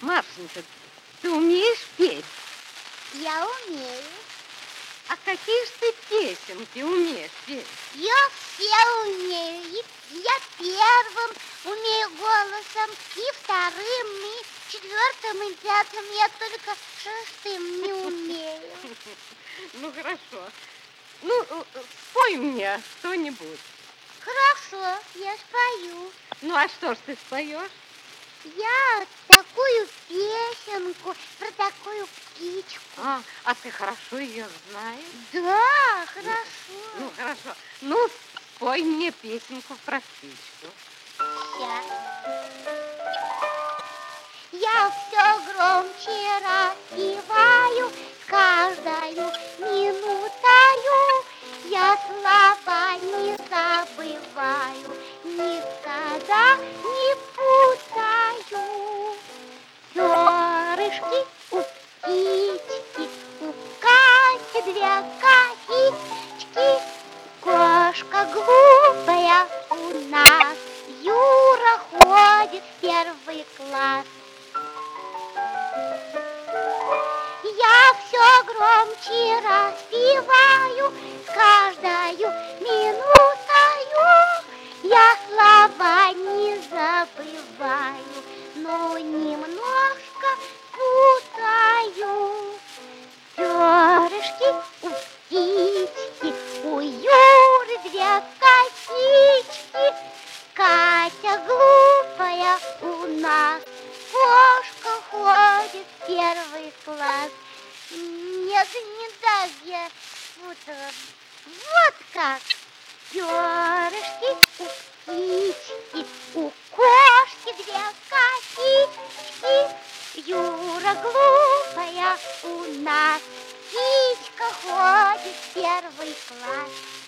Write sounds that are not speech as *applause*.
Машенька, ты умеешь петь? Я умею. А какие же ты песенки умеешь петь? Я все умею. И я первым умею голосом, и вторым, и четвертым, и пятым. Я только шестым не умею. *laughs* Ну, хорошо. Ну, э, спой мне что-нибудь. Хорошо, я спою. Ну, а что ж ты споешь? Я такую песенку про такую птичку. А, а ты хорошо ее знаешь? Да, хорошо. Ну, хорошо. Ну, спой мне песенку про птичку. Сейчас. Я все громче распеваю с каждою минутою. Я слова не забываю никогда не путаю. Перышки у Кати две косички. Кошка глупая у нас, Юра ходит в первый класс. Я все громче распеваю Перышки у птички, у Юры две косички. Катя глупая у нас, кошка ходит в первый класс. Нет, не так я путала. Вот как. Перышки у птички, у кошки две косички. Юра глупая у нас, первый класс.